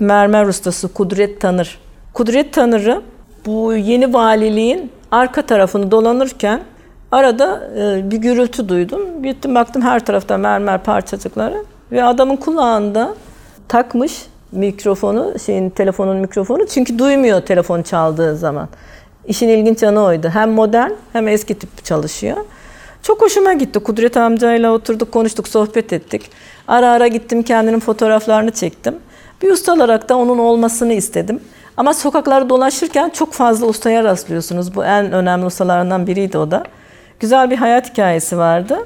mermer ustası Kudret Tanır. Kudret Tanır'ı bu yeni valiliğin arka tarafını dolanırken arada e, bir gürültü duydum. Gittim baktım her tarafta mermer parçacıkları ve adamın kulağında takmış mikrofonu, şeyin telefonun mikrofonu çünkü duymuyor telefon çaldığı zaman. İşin ilginç yanı oydu. Hem modern hem eski tip çalışıyor. Çok hoşuma gitti. Kudret amcayla oturduk, konuştuk, sohbet ettik. Ara ara gittim kendinin fotoğraflarını çektim. Bir usta olarak da onun olmasını istedim. Ama sokaklarda dolaşırken çok fazla ustaya rastlıyorsunuz. Bu en önemli ustalarından biriydi o da. Güzel bir hayat hikayesi vardı.